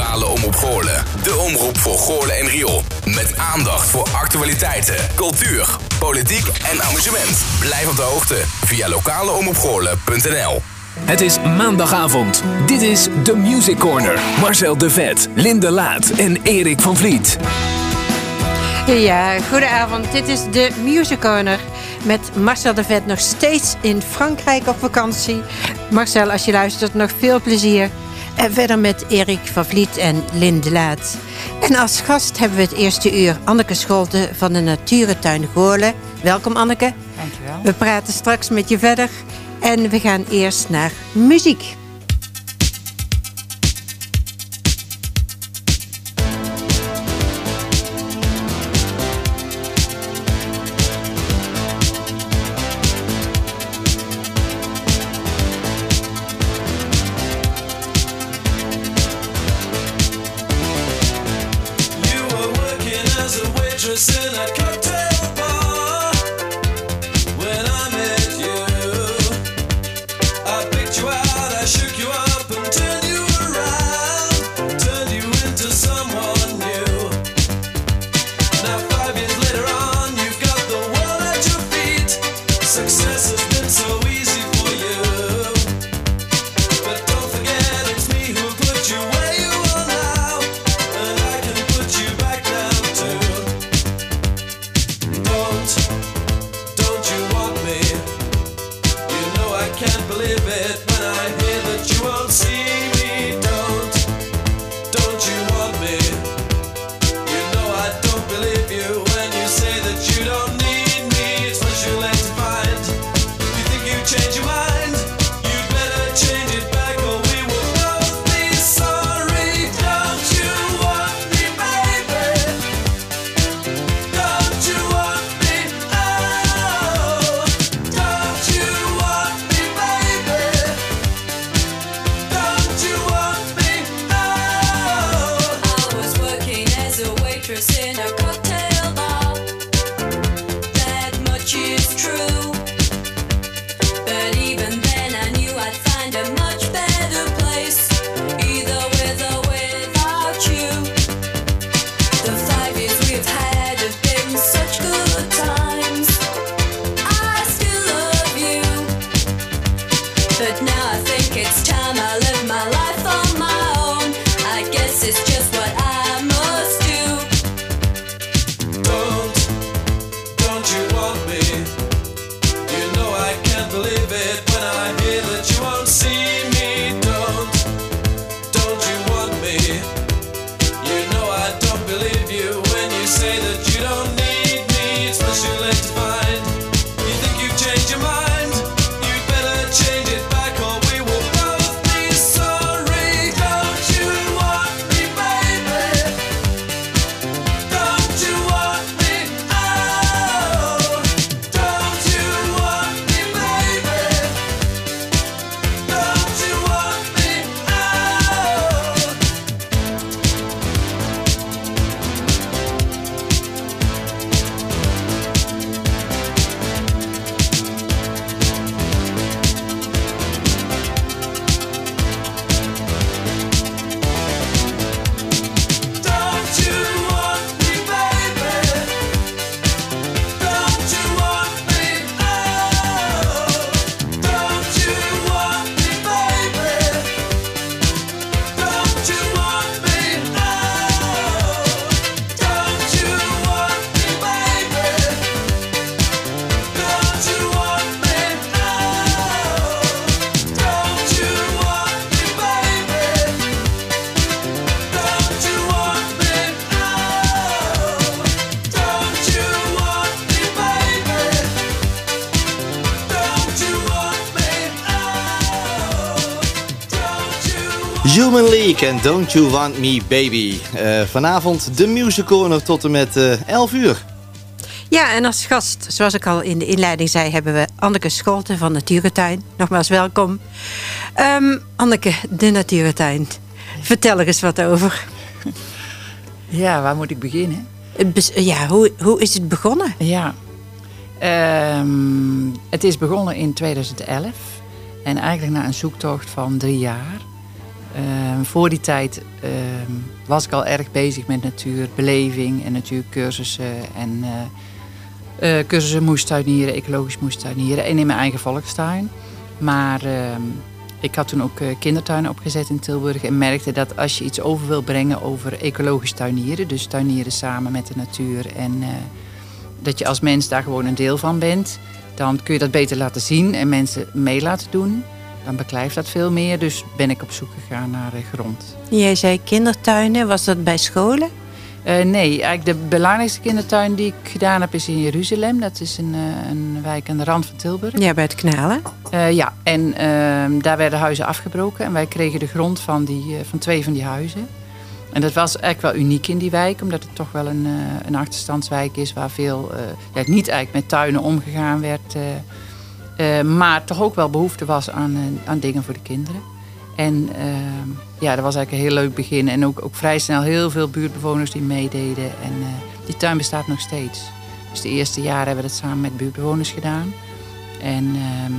lokale omroep Goorlen. De omroep voor Goorlen en Riool. Met aandacht voor actualiteiten, cultuur, politiek en amusement. Blijf op de hoogte via lokaleomroepgoorlen.nl Het is maandagavond. Dit is The Music Corner. Marcel de Vet, Linde Laat en Erik van Vliet. Ja, goedenavond. Dit is de Music Corner met Marcel de Vet nog steeds in Frankrijk op vakantie. Marcel, als je luistert, nog veel plezier. En verder met Erik van Vliet en Linde Laat. En als gast hebben we het eerste uur Anneke Scholte van de Natuurentuin Goorlen. Welkom Anneke. Dankjewel. We praten straks met je verder. En we gaan eerst naar muziek. Can't believe it En Don't You Want Me Baby. Eh, vanavond de Music Corner tot en met eh 11 uur. Ja, en als gast, zoals ik al in de inleiding zei, hebben we Anneke Scholten van Natuurentuin. Nogmaals welkom. Ehm, Anneke, de Natuurentuin. Vertel er eens wat over. Ja, waar moet ik beginnen? Bes- Ja, hoe, hoe is het begonnen? Ja, ehm, het is begonnen in 2011. En eigenlijk na een zoektocht van drie jaar Ehm, voor die tijd ehm, was ik al erg bezig met natuurbeleving en natuurcursussen en eh, eh, cursussen moestuinieren, ecologisch moestuinieren en in mijn eigen volkstuin. Maar ehm, ik had toen ook eh, kindertuinen opgezet in Tilburg en merkte dat als je iets over wil brengen over ecologisch tuinieren, dus tuinieren samen met de natuur en dat je als mens daar gewoon een deel van bent, dan kun je dat beter laten zien en mensen mee laten doen. Dan beklijft dat veel meer, dus ben ik op zoek gegaan naar eh, grond. Jij zei kindertuinen, was dat bij scholen? Eh, nee, eigenlijk de belangrijkste kindertuin die ik gedaan heb is in Jeruzalem. Dat is een, eh, een wijk aan de rand van Tilburg. Ja, bij het knalen. Ja, en ehm, daar werden huizen afgebroken en wij kregen de grond van, die, van twee van die huizen. En dat was eigenlijk wel uniek in die wijk, omdat het toch wel een, een achterstandswijk is waar veel, ja, niet eigenlijk met tuinen omgegaan werd, eh, maar toch ook wel behoefte was aan, eh, aan dingen voor de kinderen. En ehm, ja, dat was eigenlijk een heel leuk begin. En ook, ook vrij snel heel veel buurtbewoners die meededen. En eh, die tuin bestaat nog steeds. Dus de eerste jaren hebben we dat samen met buurtbewoners gedaan. En ehm,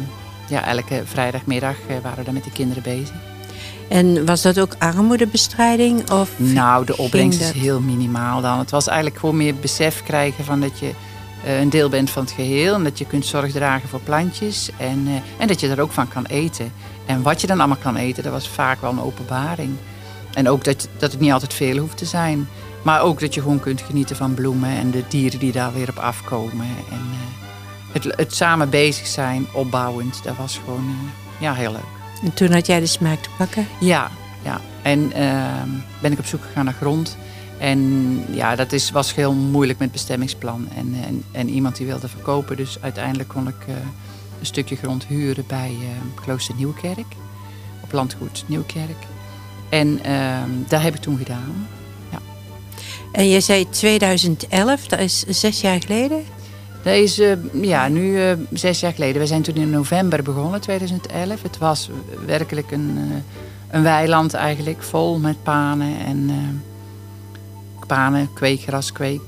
ja, elke vrijdagmiddag waren we daar met de kinderen bezig. En was dat ook armoedebestrijding? Of Nou, de opbrengst is heel minimaal dan. Het was eigenlijk gewoon meer besef krijgen van dat je een deel bent van het geheel. En dat je kunt zorg dragen voor plantjes. En, eh, en dat je er ook van kan eten. En wat je dan allemaal kan eten, dat was vaak wel een openbaring. En ook dat, dat het niet altijd veel hoeft te zijn. Maar ook dat je gewoon kunt genieten van bloemen en de dieren die daar weer op afkomen. En eh, het, het samen bezig zijn, opbouwend, dat was gewoon eh, ja, heel leuk. En toen had jij de smaak te pakken? Ja, ja. En ehm, ben ik op zoek gegaan naar grond. En ja, dat is, was heel moeilijk met bestemmingsplan. En, en, en iemand die wilde verkopen. Dus uiteindelijk kon ik eh, een stukje grond huren bij eh, Klooster Nieuwkerk. Op landgoed Nieuwkerk. En ehm, daar heb ik toen gedaan. En je zei 2011, dat is zes jaar geleden. Dat is eh, ja, nu zes jaar geleden. We zijn toen in november begonnen, 2011. Het was werkelijk een, een weiland eigenlijk, vol met panen en eh, panen, kweekgras, kweek.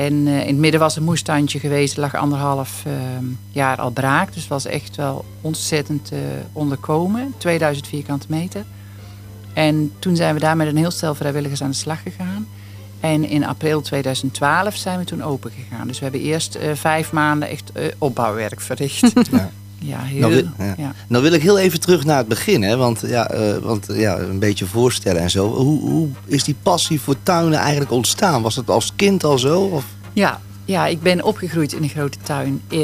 En eh, in het midden was een moestuintje geweest, lag anderhalf eh, jaar al braak. Dus was echt wel ontzettend eh, onderkomen, 2000 vierkante meter. En toen zijn we daar met een heel stel vrijwilligers aan de slag gegaan. En in april 2012 zijn we toen open gegaan. Dus we hebben eerst eh, vijf maanden echt opbouwwerk verricht. ja, heel. Nou wil, ja. ja. nou wil ik heel even terug naar het begin, hè? want, ja, eh, want ja, een beetje voorstellen en zo. Hoe, hoe is die passie voor tuinen eigenlijk ontstaan? Was het als kind al zo? Of? Ja, ja, ik ben opgegroeid in een grote tuin eh,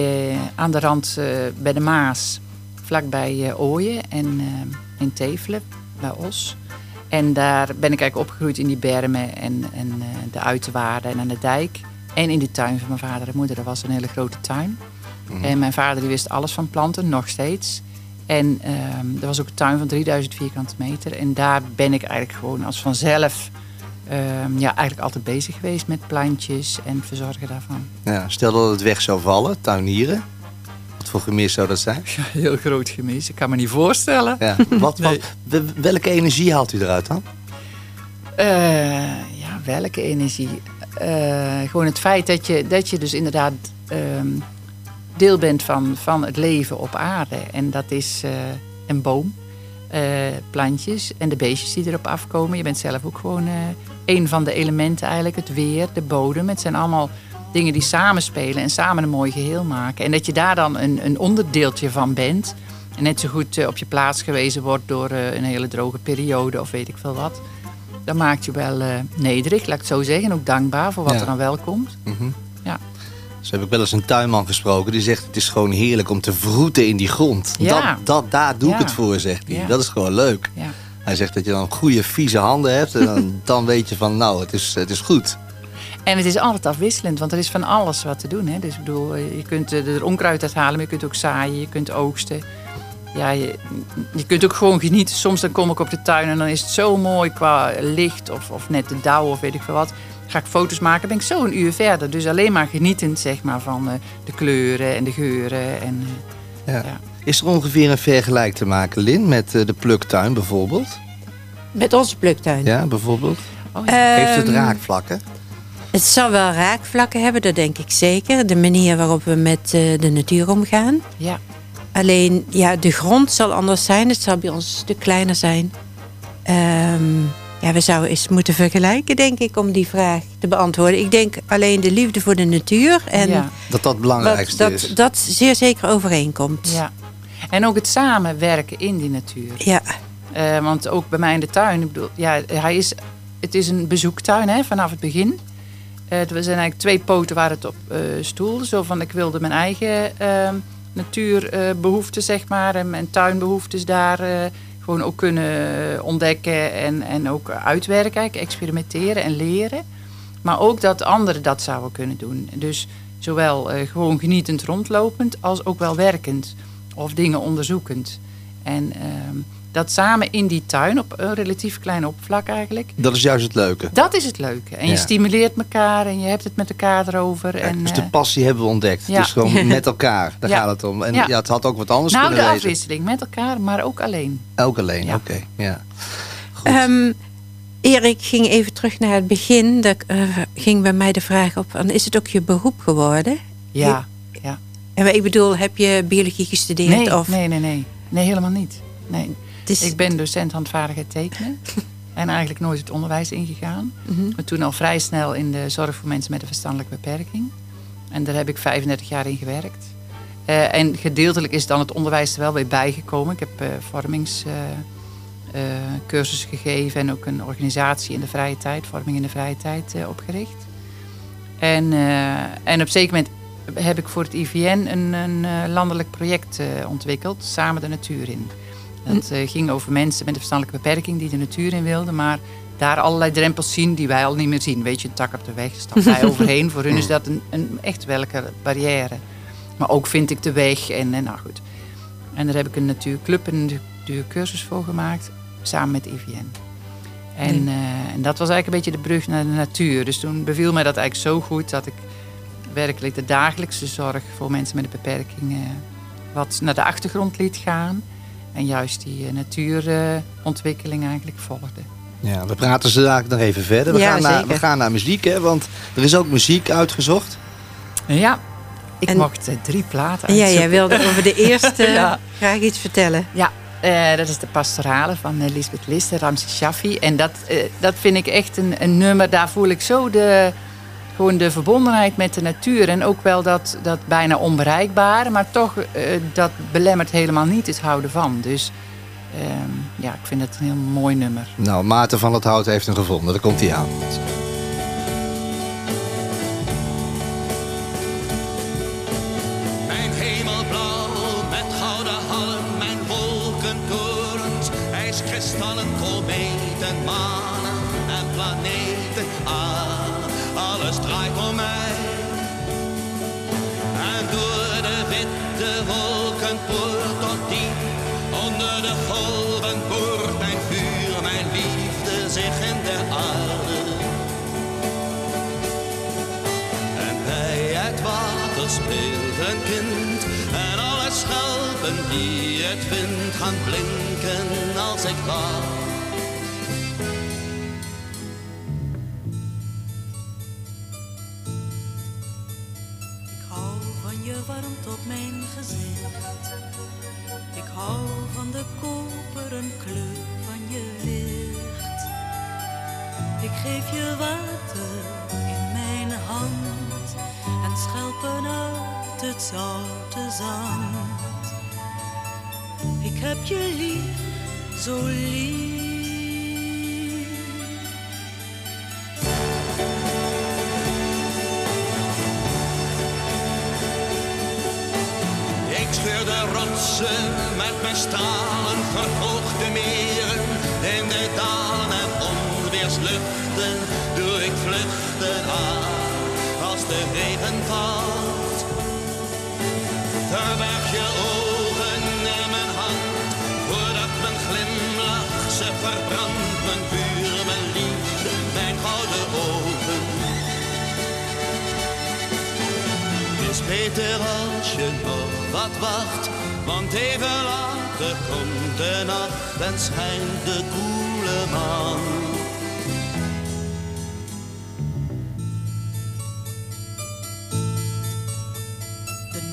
aan de rand eh, bij de Maas, vlakbij eh Ooyen en eh, in Tevelen, bij Os. En daar ben ik eigenlijk opgegroeid in die bermen en, en eh, de uiterwaarden en aan de dijk. En in de tuin van mijn vader en moeder. Dat was een hele grote tuin. En mijn vader die wist alles van planten, nog steeds. En ehm er was ook een tuin van 3000 vierkante meter. En daar ben ik eigenlijk gewoon als vanzelf ehm, ja, eigenlijk altijd bezig geweest met plantjes en verzorgen daarvan. Ja, stel dat het weg zou vallen, tuinieren. Wat voor gemis zou dat zijn? Ja, heel groot gemis. Ik kan me niet voorstellen. Ja. Wat, wat, wel- welke energie haalt u eruit dan? Eh, ja, welke energie? Eh, gewoon het feit dat je, dat je dus inderdaad ehm, deel bent van, van het leven op aarde. En dat is eh, een boom, eh, plantjes en de beestjes die erop afkomen. Je bent zelf ook gewoon eh een van de elementen eigenlijk. Het weer, de bodem. Het zijn allemaal dingen die samenspelen en samen een mooi geheel maken. En dat je daar dan een, een onderdeeltje van bent. En net zo goed op je plaats gewezen wordt door een hele droge periode of weet ik veel wat. Dat maakt je wel nederig, laat ik het zo zeggen. Ook dankbaar voor wat Ja. er dan wel komt. Ja. Zo heb ik wel eens een tuinman gesproken. Die zegt het is gewoon heerlijk om te vroeten in die grond. Ja. Dat, dat, daar doe ik Ja. het voor, zegt hij. Ja. Dat is gewoon leuk. Hij zegt dat je dan goede vieze handen hebt. En dan, dan weet je van nou, het is, het is goed. En het is altijd afwisselend, want er is van alles wat te doen. Hè? Dus ik bedoel, je kunt er onkruid uit halen, maar je kunt ook zaaien, je kunt oogsten. Ja, je, je kunt ook gewoon genieten. Soms dan kom ik op de tuin en dan is het zo mooi qua licht of, of net de dauw of weet ik veel wat. Ga ik foto's maken, ben ik zo een uur verder. Dus alleen maar genietend zeg maar, van eh, de kleuren en de geuren. En, eh, Ja. Ja. Is er ongeveer een vergelijk te maken, Lin, met eh, de pluktuin bijvoorbeeld? Met onze pluktuin. Ja, bijvoorbeeld. oh ja. Heeft het Ehm, raakvlakken? Het zal wel raakvlakken hebben, dat denk ik zeker. De manier waarop we met eh, de natuur omgaan. ja. Alleen, ja, de grond zal anders zijn. Het zal bij ons een stuk kleiner zijn. Ehm, ja, we zouden eens moeten vergelijken, denk ik, om die vraag te beantwoorden. Ik denk alleen de liefde voor de natuur en ja, Dat dat het wat, belangrijkste dat, is. dat zeer zeker overeenkomt. ja. En ook het samenwerken in die natuur. Ja, Eh, want ook bij mij in de tuin, ik bedoel, ja, hij is, het is een bezoektuin hè, vanaf het begin. Eh, er zijn eigenlijk twee poten waar het op eh stoelde. Zo van, ik wilde mijn eigen eh, natuurbehoeften, zeg maar, en mijn tuinbehoeftes daar eh, gewoon ook kunnen ontdekken en, en ook uitwerken, experimenteren en leren. Maar ook dat anderen dat zouden kunnen doen. Dus zowel eh, gewoon genietend rondlopend als ook wel werkend of dingen onderzoekend. En ehm, dat samen in die tuin op een relatief klein oppervlak eigenlijk. Dat is juist het leuke. Dat is het leuke. En je stimuleert elkaar en je hebt het met elkaar erover. Kijk, en, dus de eh, passie hebben we ontdekt. ja. Dus gewoon met elkaar, daar Ja. gaat het om. En Ja. ja. het had ook wat anders nou, de kunnen wezen. afwisseling met elkaar, maar ook alleen. Ook alleen, Ja. oké. Ja. Goed. Ehm, Erik ging even terug naar het begin. Daar eh, ging bij mij de vraag op: van, is het ook je beroep geworden? Ja, ja. En ik bedoel, heb je biologie gestudeerd? Nee, of, nee, nee, nee. Nee, helemaal niet. Nee. Is- Ik ben docent handvaardigheid tekenen. en eigenlijk nooit het onderwijs ingegaan. Mhm. Maar toen al vrij snel in de zorg voor mensen met een verstandelijke beperking. En daar heb ik 35 jaar in gewerkt. Eh, en gedeeltelijk is dan het onderwijs er wel weer bijgekomen. Ik heb vormingscursus gegeven en ook een organisatie in de vrije tijd, vorming in de vrije tijd, eh, opgericht. En, eh, en op een zeker moment heb ik voor het IVN een, een eh, landelijk project eh, ontwikkeld, Samen de Natuur in. Dat eh, ging over mensen met een verstandelijke beperking die de natuur in wilden, maar daar allerlei drempels zien die wij al niet meer zien. Weet je, een tak op de weg, stap wij overheen. Voor hun is dat een, een echt welke barrière. Maar ook vind ik de weg en, en nou goed. En daar heb ik een natuurclub en een natuurcursus voor gemaakt, samen met IVN. En, eh, en dat was eigenlijk een beetje de brug naar de natuur. Dus toen beviel mij dat eigenlijk zo goed dat ik werkelijk de dagelijkse zorg voor mensen met een beperking eh, wat naar de achtergrond liet gaan. En juist die eh, natuurontwikkeling eigenlijk volgde. Ja, we praten ze daar nog even verder. We, Ja, gaan, naar, we gaan naar muziek, hè, want er is ook muziek uitgezocht. Ja, ik En- mocht eh, drie platen Ja, jij wilde over de eerste Ja. graag iets vertellen. Ja, eh, dat is de pastorale van Lisbeth List en Ramses Shaffi. En dat, dat vind ik echt een, een nummer, daar voel ik zo de, gewoon de verbondenheid met de natuur. En ook wel dat, dat bijna onbereikbare, maar toch eh, dat belemmert helemaal niet het houden van. Dus ehm, ja, ik vind het een heel mooi nummer. Nou, Maarten van het Hout heeft hem gevonden. Daar komt hij aan. De golven boort mijn vuur, mijn liefde zich in de aarde. En bij het water speelt een kind. En alle schelpen die het vindt gaan blinken als ik wacht. Je licht. Ik geef je water in mijn hand en schelpen uit het zoute zand. Ik heb je lief, zo lief. Ik scheur de rotsen met mijn stralen, verhoog onweersluchten doe ik vluchten aan als de regen valt. Verberg je ogen in mijn hand, voordat mijn glimlach ze verbrandt. Mijn vuur, mijn liefde, mijn gouden ogen. Het is beter als je nog wat wacht, want even later komt de nacht en schijnt de koele maan.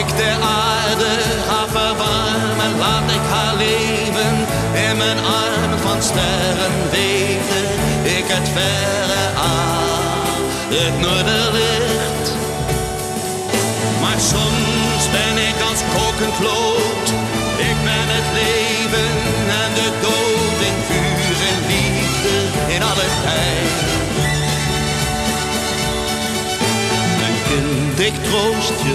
Ik de aarde ga verwarmen, laat ik haar leven in mijn armen van sterren weten. Ik het verre aan, het noorderlicht. Maar soms ben ik als kokend lood. Ik ben het leven en de dood in vuur en liefde in alle tijd. Mijn kind, ik troost je,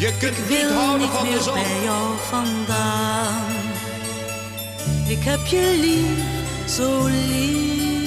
Je kunt niet wil houden niet van de zon. bij jou vandaan. Ik heb je lief, zo lief.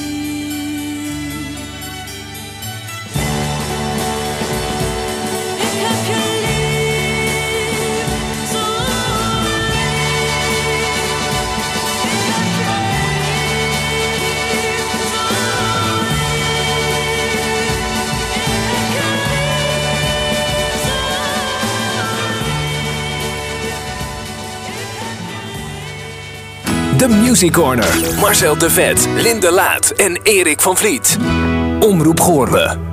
De Music Corner. Marcel de Vet, Linde Laat en Erik van Vliet. Omroep Goorle.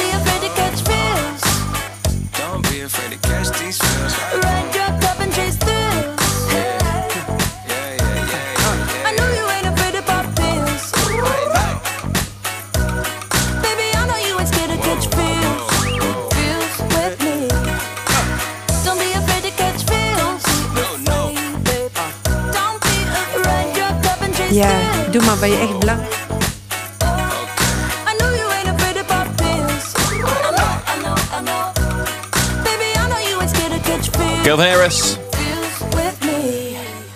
You ain't scared to catch feels. Calvin Harris.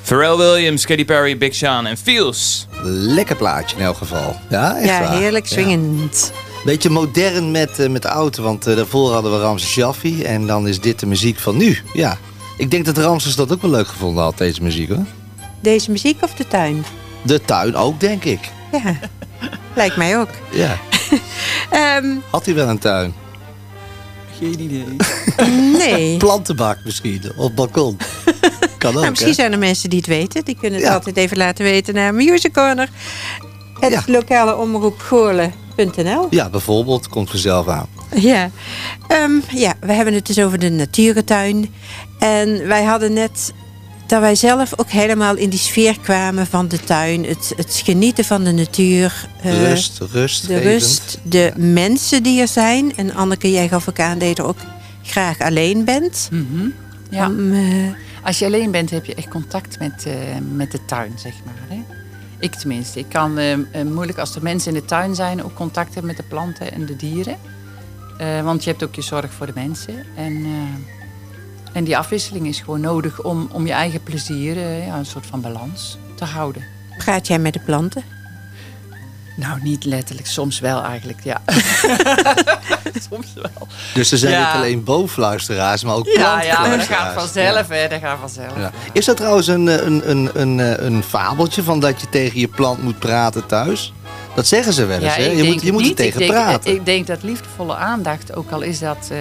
Pharrell Williams, Katy Perry, Big Sean en Feels. Lekker plaatje in elk geval. Ja, echt Ja, waar. heerlijk Ja. swingend. Beetje modern met, eh, met de auto, want eh, daarvoor hadden we Ramses Shaffi. En dan is dit de muziek van nu. Ja. Ik denk dat Ramses dat ook wel leuk gevonden had, deze muziek hoor. Deze muziek of de tuin? De tuin ook, denk ik. Ja, lijkt mij ook. Ja. Ehm, Had hij wel een tuin? Geen idee. nee. Plantenbak misschien, of balkon. Kan ook, Nou, misschien hè? zijn er mensen die het weten. Die kunnen het Ja. altijd even laten weten naar Music Corner. Het Ja. lokale omroep Goorlen.nl. Ja, bijvoorbeeld, komt vanzelf aan. Ja. Ehm, ja, we hebben het dus over de natuurentuin. En wij hadden net dat wij zelf ook helemaal in die sfeer kwamen van de tuin. Het, het genieten van de natuur. eh, rust, rust. De rust, de mensen die er zijn. En Anneke, jij gaf ook aan dat je er ook graag alleen bent. Mhm. Ja. Om, eh, Als je alleen bent, heb je echt contact met, eh, met de tuin, zeg maar. Hè? Ik tenminste. Ik kan moeilijk als er mensen in de tuin zijn ook contact hebben met de planten en de dieren. Eh, want je hebt ook je zorg voor de mensen. En, eh, en die afwisseling is gewoon nodig om, om je eigen plezier, eh, ja, een soort van balans te houden. praat jij met de planten? Nou, niet letterlijk. Soms wel eigenlijk, ja. soms wel. Dus er zijn Ja. niet alleen bovenluisteraars, maar ook Ja, ja, maar dat gaat vanzelf, hè. Dat gaat vanzelf. Ja. Is dat trouwens een, eh, een, een, een, eh, een fabeltje van dat je tegen je plant moet praten thuis? Dat zeggen ze wel eens, hè? Je moet, je het moet er tegen ik denk, praten. Ik denk dat liefdevolle aandacht, ook al is dat eh,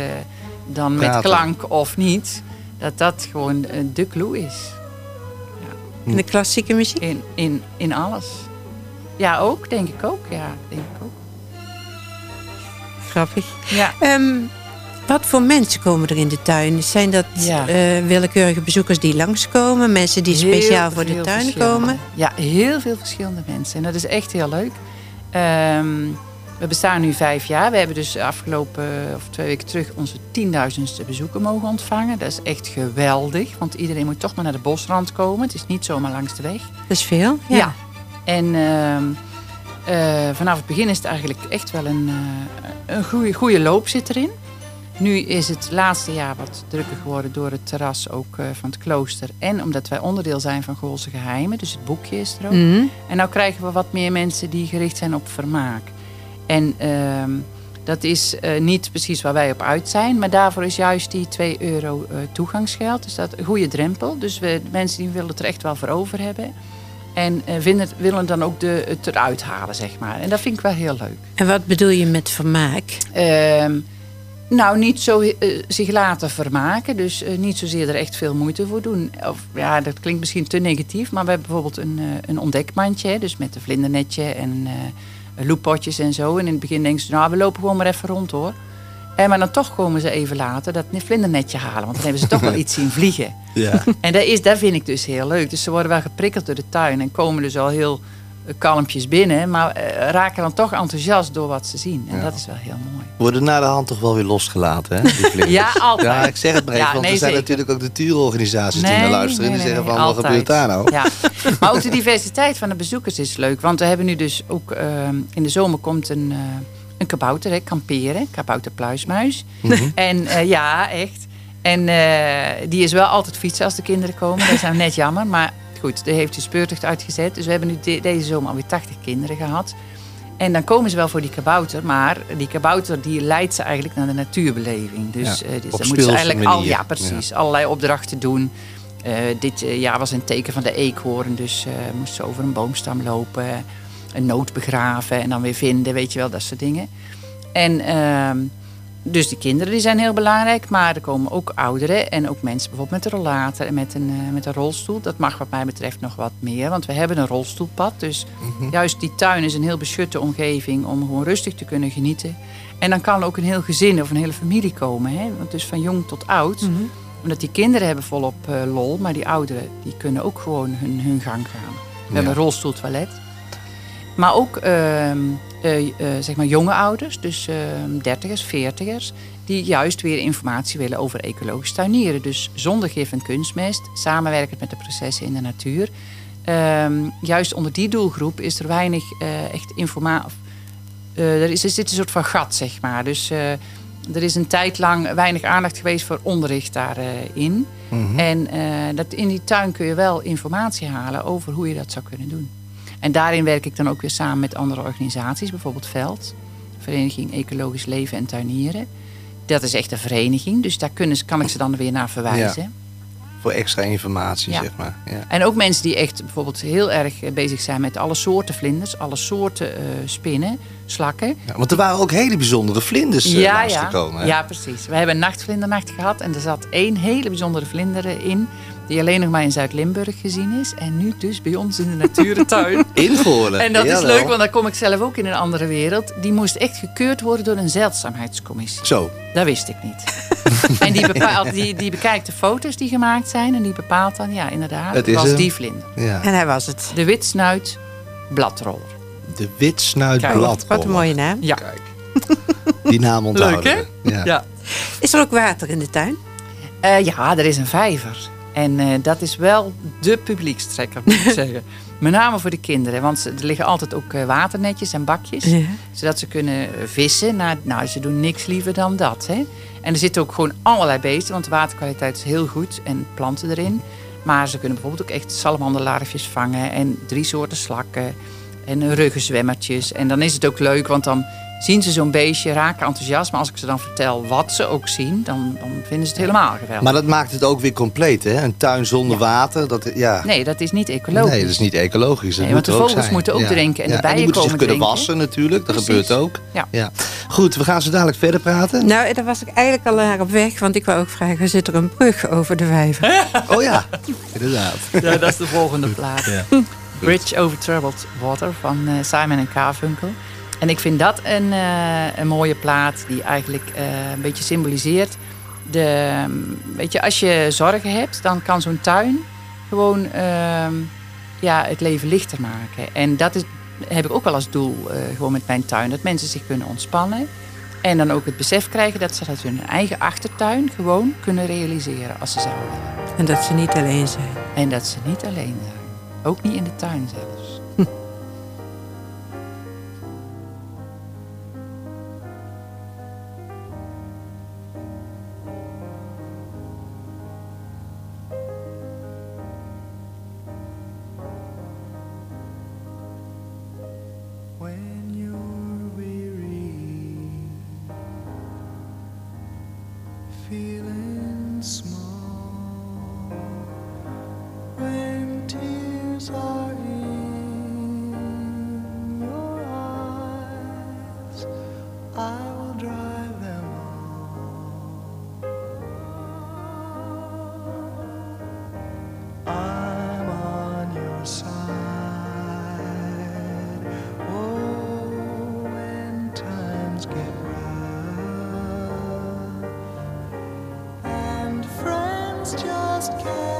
dan met Praten. klank of niet, dat dat gewoon eh, de clue is. In de klassieke muziek? In, in, in alles. Ja, ook, denk ik ook. Ja, denk ik ook. Grappig. Ja. Ehm, wat voor mensen komen er in de tuin? Zijn dat Ja. eh, willekeurige bezoekers die langskomen? Mensen die Heel speciaal voor de tuin komen? Ja, heel veel verschillende mensen. En dat is echt heel leuk. Ehm, we bestaan nu vijf jaar. We hebben dus afgelopen, of twee weken terug, onze tienduizendste bezoeker mogen ontvangen. Dat is echt geweldig, want iedereen moet toch maar naar de bosrand komen. Het is niet zomaar langs de weg. Dat is veel. Ja. Ja. En ehm, eh, vanaf het begin is het eigenlijk echt wel een, eh, een goede, goede loop zit erin. Nu is het laatste jaar wat drukker geworden door het terras ook eh, van het klooster. En omdat wij onderdeel zijn van Goolse Geheimen, dus het boekje is er ook. Mhm. En nou krijgen we wat meer mensen die gericht zijn op vermaak. En ehm, dat is eh, niet precies waar wij op uit zijn. Maar daarvoor is juist die 2 euro eh, toegangsgeld. Dus dat een goede drempel. Dus we, de mensen die willen het er echt wel voor over hebben. En eh, vinden, willen dan ook de, het eruit halen, zeg maar. En dat vind ik wel heel leuk. En wat bedoel je met vermaak? Ehm, nou, niet zo zich laten vermaken. Dus niet zozeer er echt veel moeite voor doen. Of, ja, dat klinkt misschien te negatief. Maar we hebben bijvoorbeeld een, een ontdekmandje. hè, Dus met een vlindernetje en eh loepotjes en zo. En in het begin denken ze, nou, we lopen gewoon maar even rond hoor. En maar dan toch komen ze even later dat vlindernetje halen. Want dan hebben ze toch wel iets zien vliegen. Ja. En dat, is, dat vind ik dus heel leuk. Dus ze worden wel geprikkeld door de tuin en komen dus al heel eh, kalmpjes binnen. Maar eh, raken dan toch enthousiast door wat ze zien. En Ja. dat is wel heel mooi. Worden na de hand toch wel weer losgelaten, hè? die? Ja, altijd. Ja, ik zeg het maar even, Ja, want nee, er zijn zeker. natuurlijk ook natuurorganisaties die Nee, naar luisteren. nee, die zeggen van, wat gebeurt daar nou? Ja. Maar ook de diversiteit van de bezoekers is leuk. Want we hebben nu dus ook... eh, in de zomer komt een, eh, een kabouter, hè, kamperen. Kabouterpluismuis. Mhm. En eh, ja, echt. En eh, die is wel altijd fietsen als de kinderen komen. Dat is nou net jammer. Maar goed, heeft de speurtocht uitgezet. Dus we hebben nu de- deze zomer alweer 80 kinderen gehad. En dan komen ze wel voor die kabouter. Maar die kabouter die leidt ze eigenlijk naar de natuurbeleving. Dus, Ja, eh, dus dan moeten ze eigenlijk al... Ja, precies. Allerlei opdrachten doen. Eh, dit eh, jaar was een teken van de eekhoorn, dus moest ze over een boomstam lopen, een noot begraven en dan weer vinden, weet je wel, dat soort dingen. En ehm, dus die kinderen die zijn heel belangrijk, maar er komen ook ouderen en ook mensen bijvoorbeeld met een rollator en met een, eh, met een rolstoel. Dat mag wat mij betreft nog wat meer, want we hebben een rolstoelpad. Dus juist die tuin is een heel beschutte omgeving om gewoon rustig te kunnen genieten. En dan kan ook een heel gezin of een hele familie komen, hè? want dus van jong tot oud. Omdat die kinderen hebben volop eh, lol, maar die ouderen die kunnen ook gewoon hun, hun gang gaan. We hebben een rolstoeltoilet. Maar ook ehm, eh, eh, zeg maar jonge ouders, dus ehm, dertigers, veertigers, die juist weer informatie willen over ecologisch tuinieren. Dus zonder gif en kunstmest, samenwerkend met de processen in de natuur. Ehm, juist onder die doelgroep is er weinig eh, echt informatie. er, is, er zit een soort van gat, zeg maar. Dus er is een tijd lang weinig aandacht geweest voor onderricht daarin. Mhm. En dat, in die tuin kun je wel informatie halen over hoe je dat zou kunnen doen. En daarin werk ik dan ook weer samen met andere organisaties, bijvoorbeeld Veld, Vereniging Ecologisch Leven en Tuinieren. Dat is echt een vereniging, dus daar kunnen, kan ik ze dan weer naar verwijzen. Voor extra informatie, Ja. zeg maar. Ja. En ook mensen die echt bijvoorbeeld heel erg eh, bezig zijn met alle soorten vlinders, alle soorten eh, spinnen, slakken. Ja, want er waren ook hele bijzondere vlinders eh, ja, ja. ja, precies. We hebben een nachtvlindernacht gehad en er zat één hele bijzondere vlinder in. Die alleen nog maar in Zuid-Limburg gezien is. En nu dus bij ons in de natuurtuin. Ingoorlen. En dat is leuk, want daar kom ik zelf ook in een andere wereld. Die moest echt gekeurd worden door een zeldzaamheidscommissie. Zo. Dat wist ik niet. en die, bepaalt, die, die bekijkt de foto's die gemaakt zijn. En die bepaalt dan, ja inderdaad, Het is was hem. die vlinder. Ja. En hij was het. De witsnuit bladroller. De witsnuit Kijk, bladroller. Wat een mooie naam. Ja. Kijk. Die naam onthouden Leuk. Ja. ja. Is er ook water in de tuin? Eh, ja, er is een vijver. En eh, dat is wel de publiekstrekker, moet ik zeggen. Met name voor de kinderen. Want er liggen altijd ook eh, waternetjes en bakjes. Ja. Zodat ze kunnen eh, vissen. Nou, nou, ze doen niks liever dan dat. Hè? En er zitten ook gewoon allerlei beesten. Want de waterkwaliteit is heel goed. En planten erin. Maar ze kunnen bijvoorbeeld ook echt salamanderlarfjes vangen. En drie soorten slakken. En ruggenzwemmertjes. En dan is het ook leuk, want dan zien ze zo'n beestje, raken enthousiast. Maar als ik ze dan vertel wat ze ook zien, dan, dan vinden ze het helemaal geweldig. Maar dat maakt het ook weer compleet, hè? Een tuin zonder water, dat, ja. Nee, dat is niet ecologisch. Nee, dat is niet ecologisch. Dat Nee, want moet de ook vogels zijn. moeten ook Ja. drinken en de bijen die moeten zich kunnen drinken. wassen natuurlijk, dat Precies. gebeurt ook. Ja. Goed, we gaan zo dadelijk verder praten. Nou, daar was ik eigenlijk al naar op weg. Want ik wou ook vragen, zit er een brug over de vijver? Oh ja, inderdaad. Ja, dat is de volgende plaat. Bridge Over Troubled Water van eh, Simon en Carfunkel. En ik vind dat een, eh, een mooie plaat die eigenlijk eh, een beetje symboliseert. De, weet je, als je zorgen hebt, dan kan zo'n tuin gewoon ehm, ja, het leven lichter maken. En dat is, heb ik ook wel als doel eh, gewoon met mijn tuin. Dat mensen zich kunnen ontspannen. En dan ook het besef krijgen dat ze dat hun eigen achtertuin gewoon kunnen realiseren als ze zouden willen. En dat ze niet alleen zijn. En dat ze niet alleen zijn. Ook niet in de tuin zelfs. podcast.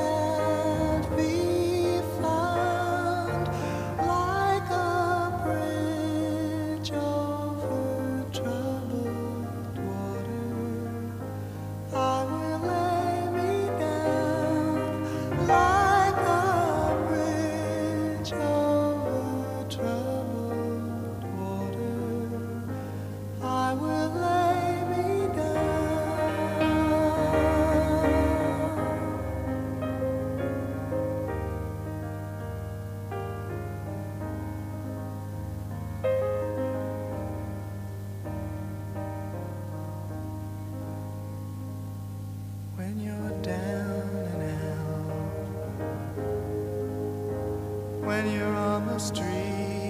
street.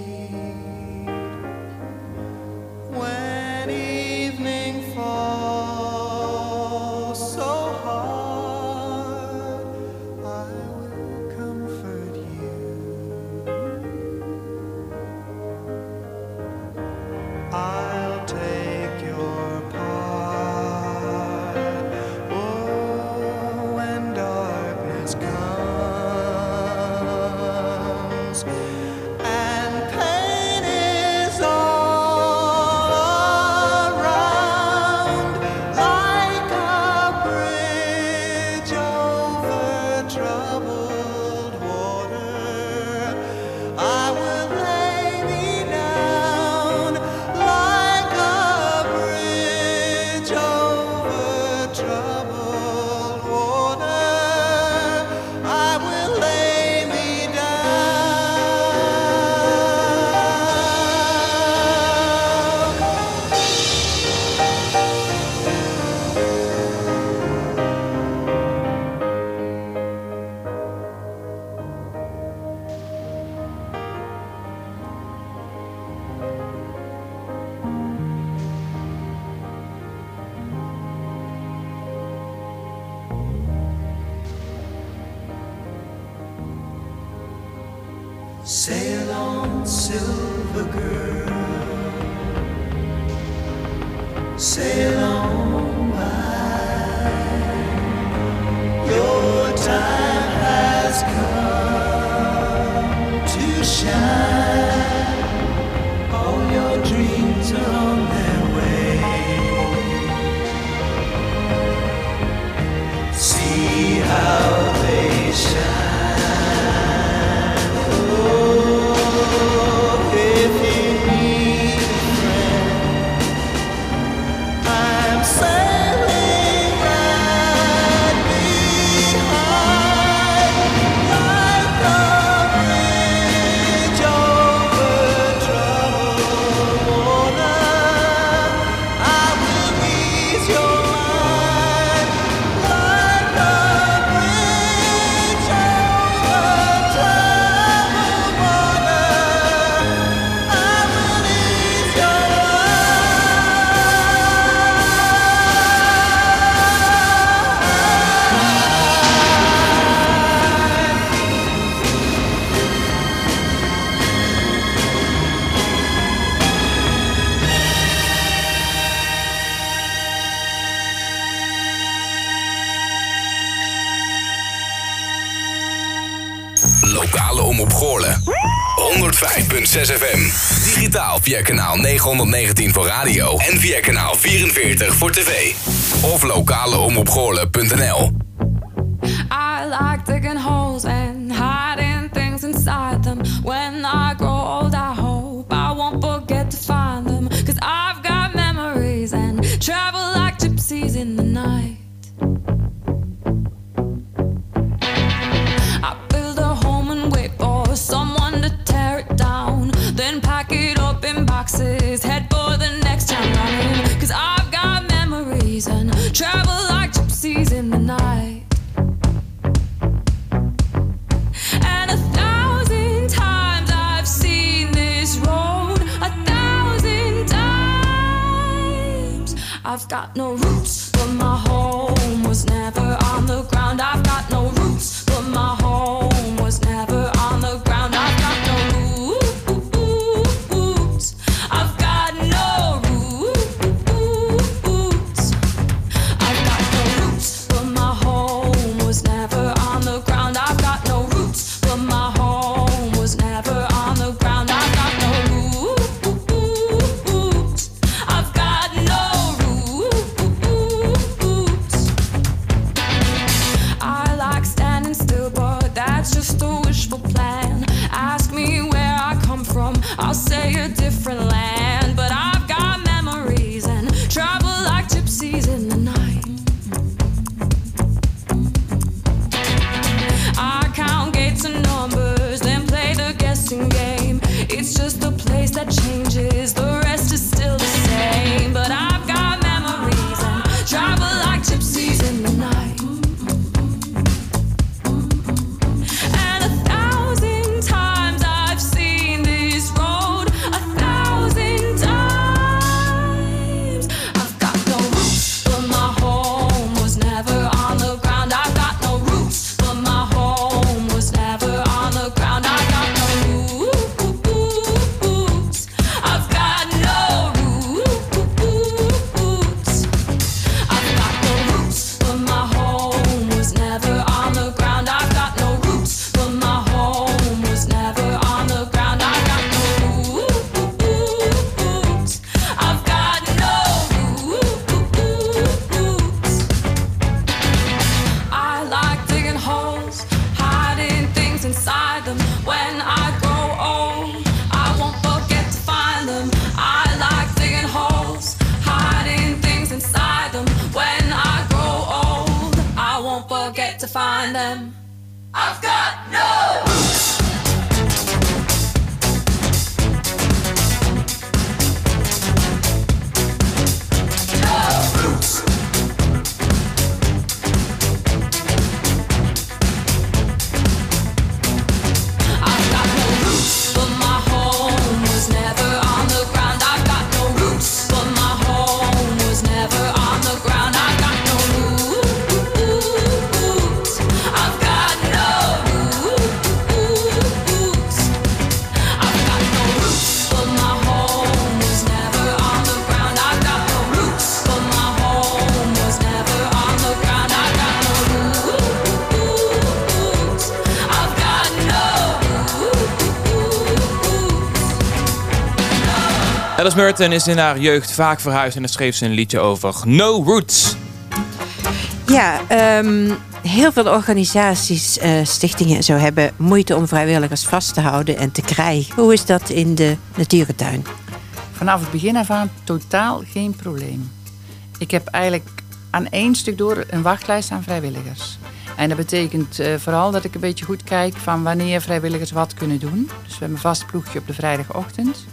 919 voor radio en via kanaal 44 voor tv. Of lokaleomroepgoorlen.nl Alice Merton is in haar jeugd vaak verhuisd en daar schreef ze een liedje over. No Roots. Ja, ehm, heel veel organisaties, eh, stichtingen en zo hebben moeite om vrijwilligers vast te houden en te krijgen. Hoe is dat in de natuurentuin? Vanaf het begin af aan totaal geen probleem. Ik heb eigenlijk aan één stuk door een wachtlijst aan vrijwilligers. En dat betekent eh, vooral dat ik een beetje goed kijk van wanneer vrijwilligers wat kunnen doen. Dus we hebben een vast ploegje op de vrijdagochtend.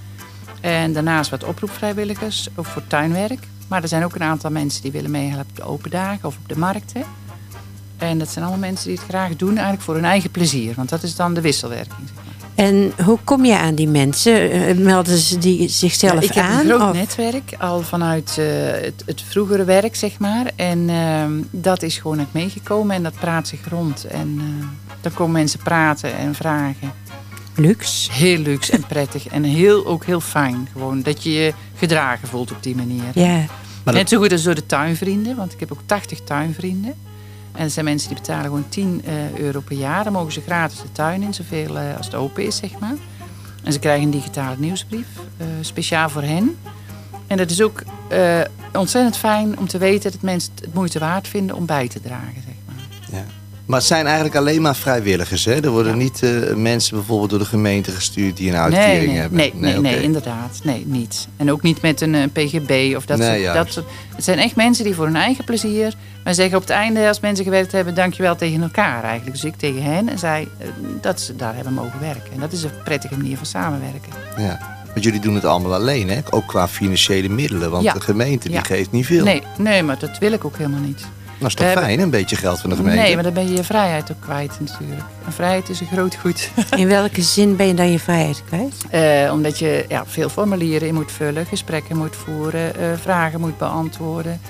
En daarnaast wat oproepvrijwilligers, ook voor tuinwerk. Maar er zijn ook een aantal mensen die willen meehelpen op de open dagen of op de markten. En dat zijn allemaal mensen die het graag doen eigenlijk voor hun eigen plezier. Want dat is dan de wisselwerking. En hoe kom je aan die mensen? Eh, Melden ze die zichzelf Ja, ik heb aan? een groot of- netwerk, al vanuit eh, het, het vroegere werk, zeg maar. En ehm, dat is gewoon uit meegekomen en dat praat zich rond. En eh, dan komen mensen praten en vragen. Luxe. Heel luxe en prettig. En heel, ook heel fijn. Gewoon dat je je gedragen voelt op die manier. Ja. Maar Net zo goed als door de tuinvrienden, want ik heb ook 80 tuinvrienden. En dat zijn mensen die betalen gewoon 10 eh, euro per jaar. Dan mogen ze gratis de tuin in, zoveel eh, als het open is, zeg maar. En ze krijgen een digitale nieuwsbrief, eh, speciaal voor hen. En dat is ook eh, ontzettend fijn om te weten dat mensen het moeite waard vinden om bij te dragen. Maar. Het zijn eigenlijk alleen maar vrijwilligers, hè? Er worden niet eh, mensen bijvoorbeeld door de gemeente gestuurd die een uitkering nee, nee, hebben. Nee, nee, nee, inderdaad. Nee, niet. En ook niet met een, eh, PGB of dat, soort, dat soort. Het zijn echt mensen die voor hun eigen plezier. Maar zeggen op het einde, als mensen gewerkt hebben, dankjewel tegen elkaar eigenlijk. Dus ik tegen hen en zij eh, dat ze daar hebben mogen werken. En dat is een prettige manier van samenwerken. Ja. Want jullie doen het allemaal alleen, hè? Ook qua financiële middelen. Want Ja. de gemeente die geeft niet veel. Nee, nee, maar dat wil ik ook helemaal niet. Dat is toch hebben- fijn, een beetje geld van de gemeente? Nee, maar dan ben je je vrijheid ook kwijt natuurlijk. En vrijheid is een groot goed. In welke zin ben je dan je vrijheid kwijt? Eh, omdat je ja, veel formulieren in moet vullen, gesprekken moet voeren, eh, vragen moet beantwoorden.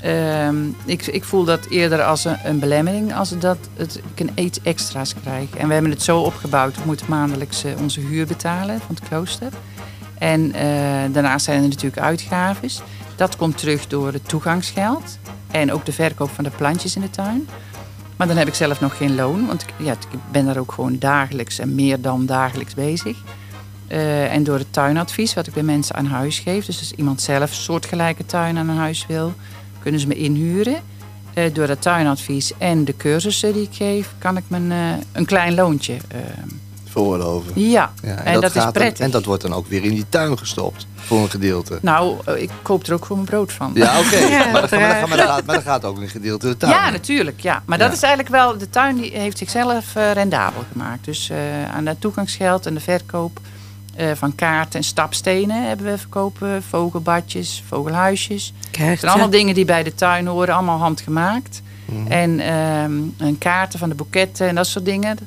Ehm, ik, ik voel dat eerder als een, een belemmering, als dat het, ik een iets extra's krijg. En we hebben het zo opgebouwd, we moeten maandelijks eh, onze huur betalen van het klooster. En eh, daarnaast zijn er natuurlijk uitgaves. Dat komt terug door het toegangsgeld en ook de verkoop van de plantjes in de tuin. Maar dan heb ik zelf nog geen loon, want ik, ja, ik ben daar ook gewoon dagelijks en meer dan dagelijks bezig. Eh, en door het tuinadvies, wat ik bij mensen aan huis geef. Dus als iemand zelf soortgelijke tuin aan huis wil, kunnen ze me inhuren. Eh, door dat tuinadvies en de cursussen die ik geef, kan ik me een, een klein loontje. Veroorloven. ja, Ja, en, dat, is gaat dan- prettig. en dat wordt dan ook weer in die tuin gestopt, voor een gedeelte. Nou, eh, ik koop er ook voor mijn brood van. Ja, oké. Ja, maar, dat- maar, dat- uiteraard. maar, dat gaat- ook een gedeelte de tuin. Ja, natuurlijk. Ja. Maar dat Ja. is eigenlijk wel, de tuin die heeft zichzelf eh, rendabel gemaakt. Dus eh, aan het toegangsgeld en de verkoop eh, van kaarten en stapstenen hebben we verkopen. Vogelbadjes, vogelhuisjes. Het zijn allemaal dingen die bij de tuin horen, allemaal handgemaakt. Mhm. En, ehm, en kaarten van de boeketten en dat soort dingen.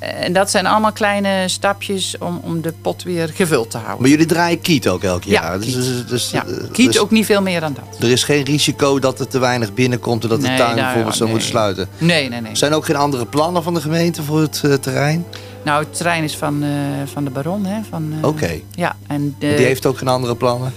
En dat zijn allemaal kleine stapjes om, om de pot weer gevuld te houden. Maar jullie draaien kiet ook elk Ja, jaar. dus, kiet. dus, dus, Ja, kiet dus ook niet veel meer dan dat. Er is geen risico dat er te weinig binnenkomt en dat de tuin nou, bijvoorbeeld zou nee. moeten sluiten. Nee, nee, nee. Zijn er ook geen andere plannen van de gemeente voor het eh, terrein? Nou, het terrein is van, eh, van de baron. Hè, van, eh, Oké. Ja, en de, Die heeft ook geen andere plannen?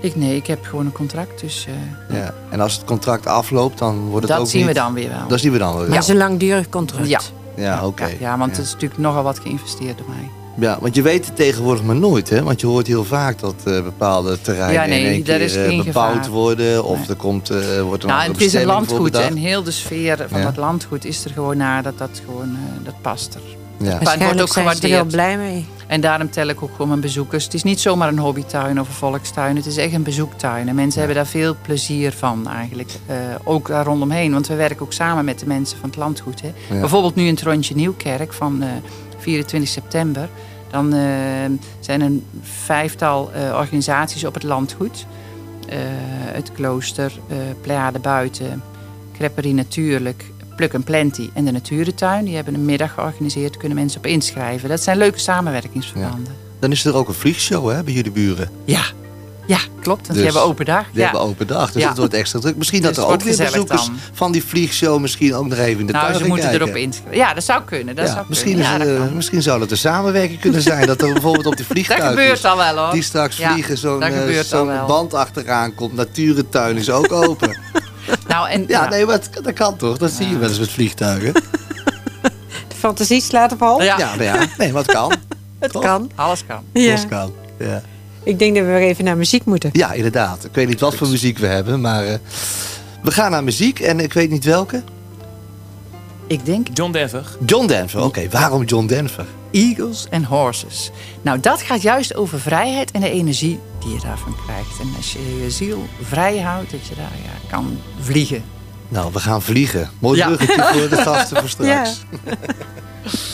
ik, nee, ik heb gewoon een contract. Dus eh, Ja. En als het contract afloopt, dan wordt het dat ook zien niet... we dan weer wel. Dat zien we dan weer. Maar Ja, het is een langdurig contract. Ja. Ja oké. Ja, ja, want het is natuurlijk nogal wat geïnvesteerd door mij. Ja, want je weet het tegenwoordig maar nooit, hè? Want je hoort heel vaak dat eh, bepaalde terreinen Ja, nee, in één keer eh, bebouwd gevaar. worden. Of Nee. er komt, eh, wordt een Nou, het is een landgoed en heel de sfeer van Ja. dat landgoed is er gewoon naar dat dat gewoon, dat past er. Ja. Maar het wordt Waarschijnlijk ook zijn ze er heel blij mee. En daarom tel ik ook gewoon mijn bezoekers. Het is niet zomaar een hobbytuin of een volkstuin. Het is echt een bezoektuin. En mensen hebben daar veel plezier van eigenlijk. Eh, ook daar rondomheen. Want we werken ook samen met de mensen van het landgoed. Hè. Ja. Bijvoorbeeld nu in Trondje Nieuwkerk van eh, 24 september. Dan eh, zijn er een vijftal eh, organisaties op het landgoed. Eh, het klooster, eh Pleiade Buiten, Crepperie Natuurlijk, Pluk en Plenty en de Naturentuin. Die hebben een middag georganiseerd. Kunnen mensen op inschrijven. Dat zijn leuke samenwerkingsverbanden. Dan is er ook een vliegshow hè, bij jullie buren. Ja, ja klopt. Want Dus die hebben open dag. Die ja. hebben open dag, dus Ja. het wordt extra druk. Misschien Dus dat er ook weer bezoekers dan. van die vliegshow misschien ook nog even in de nou, tuin ze moeten kijken. erop inschrijven. Ja, dat zou kunnen. Dat Ja, zou misschien, kunnen. is, Ja, dat eh, misschien zou dat een samenwerking kunnen zijn. Dat er bijvoorbeeld op die Dat vliegtuigjes... gebeurt al wel hoor. Die straks vliegen, zo'n dat eh, band achteraan komt. Natuurentuin is ook open. Nou, en, ja, nou, nee, maar het- dat kan toch? Dat zie je wel eens met vliegtuigen. De fantasie slaat op hol. Ja. Ja, nou ja. nee, het kan. het toch? kan. alles kan. Ja. Alles kan. Ja. Ik denk dat we weer even naar muziek moeten. ja, inderdaad. Ik weet niet wat voor muziek we hebben, maar... eh, we gaan naar muziek en ik weet niet welke. Ik denk John Denver. John Denver. Oké, waarom John Denver? Eagles and Horses. Nou, dat gaat juist over vrijheid en de energie die je daarvan krijgt. En als je je ziel vrij houdt, dat je daar ja, kan vliegen. Nou, we gaan vliegen. Mooi Ja. bruggetje voor de gasten voor straks. Horses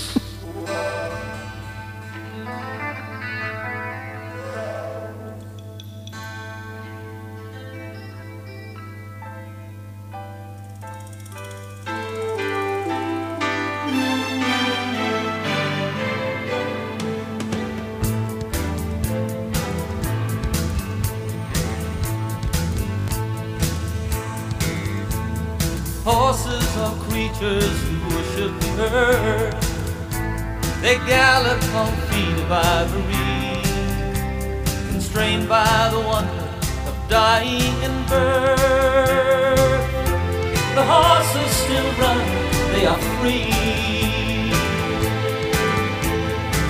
of dying birth. The horses still run, they are free.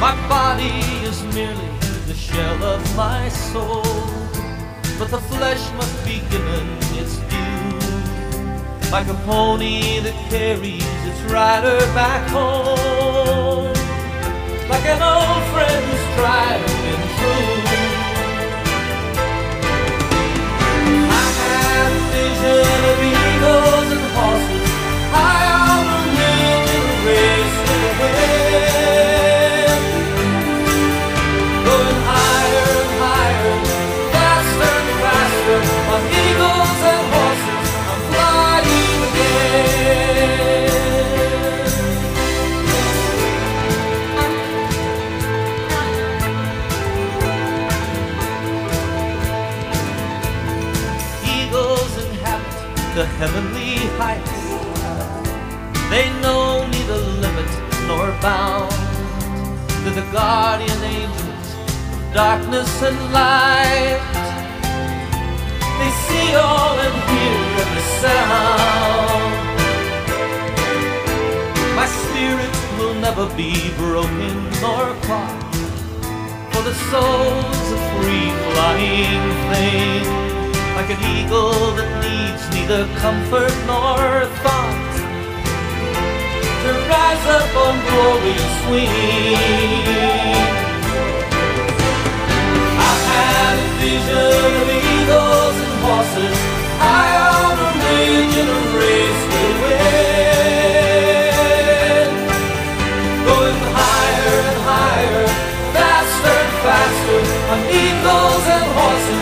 My body is merely the shell of my soul, but the flesh must be given its due like a pony that carries its rider back home, guardian angels darkness and light. They see all and hear every sound. My spirit will never be broken nor caught. For the soul's a free flying thing, like an eagle that needs neither comfort nor thought. Rise up on glorious wings. I had a vision of eagles and horses high on a ridge in a race to win. Going higher and higher, faster and faster on eagles and horses.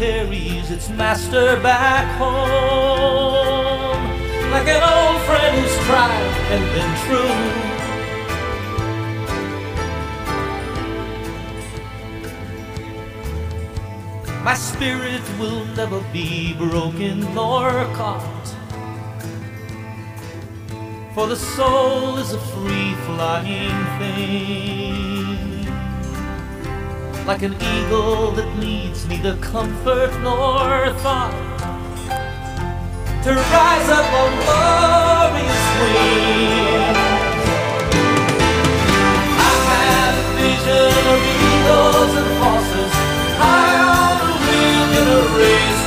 carries its master back home. Like an old friend who's tried and been true. My spirit will never be broken nor caught. For the soul is a free flying thing like an eagle that needs neither comfort nor thought. To rise up on glorious wings. I had a vision of eagles and horses high on the wing in a race.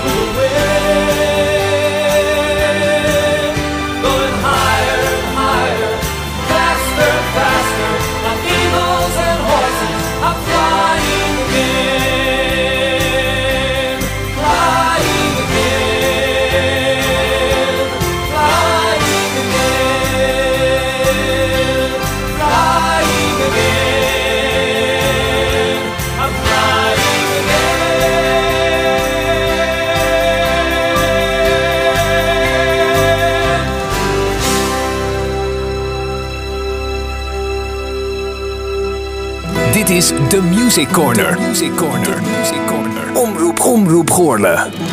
The Music Corner. Music Corner. Music Corner. Omroep, omroep Goorlen.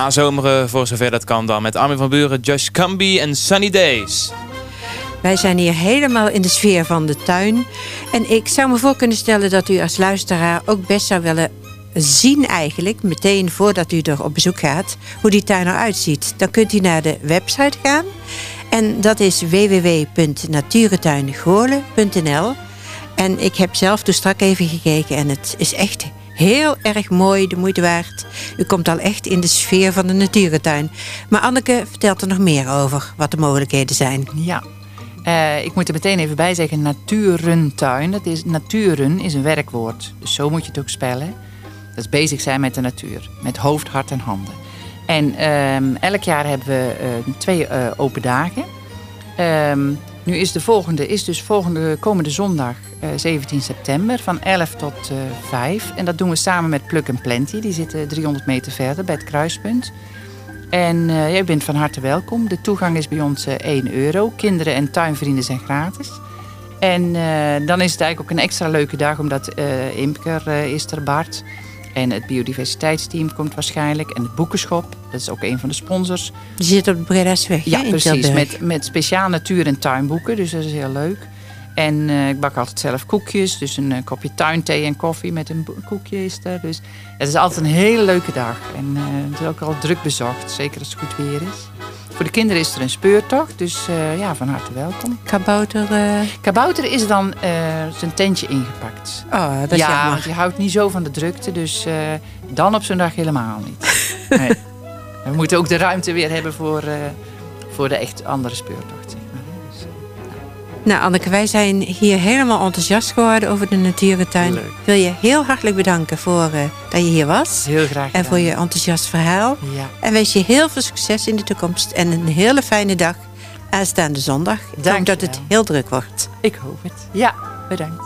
nazomeren, voor zover dat kan dan. Met Armin van Buren, Josh Kambi en Sunny Days. Wij zijn hier helemaal in de sfeer van de tuin. En ik zou me voor kunnen stellen dat u als luisteraar ook best zou willen zien eigenlijk, meteen voordat u er op bezoek gaat, hoe die tuin eruit ziet. Dan kunt u naar de website gaan. En dat is www.naturentuingoorlen.nl. En ik heb zelf toen strak even gekeken en het is echt heel erg mooi, de moeite waard. U komt al echt in de sfeer van de natuurentuin. Maar Anneke vertelt er nog meer over wat de mogelijkheden zijn. Ja. Eh, ik moet er meteen even bij zeggen, natuurentuin. Dat is, naturen is een werkwoord. Dus zo moet je het ook spellen. Dat is bezig zijn met de natuur. Met hoofd, hart en handen. En ehm, elk jaar hebben we eh, twee eh, open dagen. Ehm, nu is de volgende, is dus volgende komende zondag eh, 17 september van 11 tot eh 5. En dat doen we samen met Pluk en Plenty. Die zitten 300 meter verder bij het kruispunt. En eh jij bent van harte welkom. De toegang is bij ons eh 1 euro. Kinderen en tuinvrienden zijn gratis. En eh, dan is het eigenlijk ook een extra leuke dag, omdat eh Imker eh, is er, Bart. En het biodiversiteitsteam komt waarschijnlijk. En het boekenschop, dat is ook een van de sponsors. Die zit op de Bredasweg, Ja, precies. Met, met speciaal natuur- en tuinboeken, dus dat is heel leuk. En eh, ik bak altijd zelf koekjes, dus een eh, kopje tuinthee en koffie met een koekje is er. Dus het is altijd een hele leuke dag. En eh, het is ook al druk bezocht, zeker als het goed weer is. Voor de kinderen is er een speurtocht, dus ja, van harte welkom. Kabouter... Kabouter is dan zijn tentje ingepakt. Oh, dat is ja, jammer. want je houdt niet zo van de drukte, dus dan op zo'n dag helemaal niet. Nee. We moeten ook de ruimte weer hebben voor, eh, voor de echt andere speurtocht. Zeg maar. hè. Dus, Nou, Anneke, wij zijn hier helemaal enthousiast geworden over de natuurentuin. Leuk. Ik wil je heel hartelijk bedanken voor eh, dat je hier was. Heel graag En gedaan. voor je enthousiast verhaal. Ja. En wens je heel veel succes in de toekomst. En een hele fijne dag aanstaande zondag. Ik hoop Dank dat je het heel druk wordt. Ik hoop het. Ja, bedankt.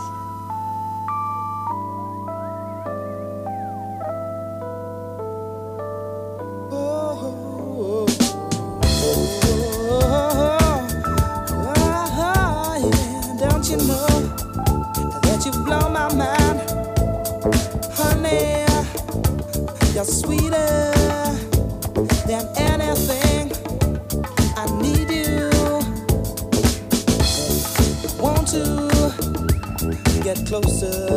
Closer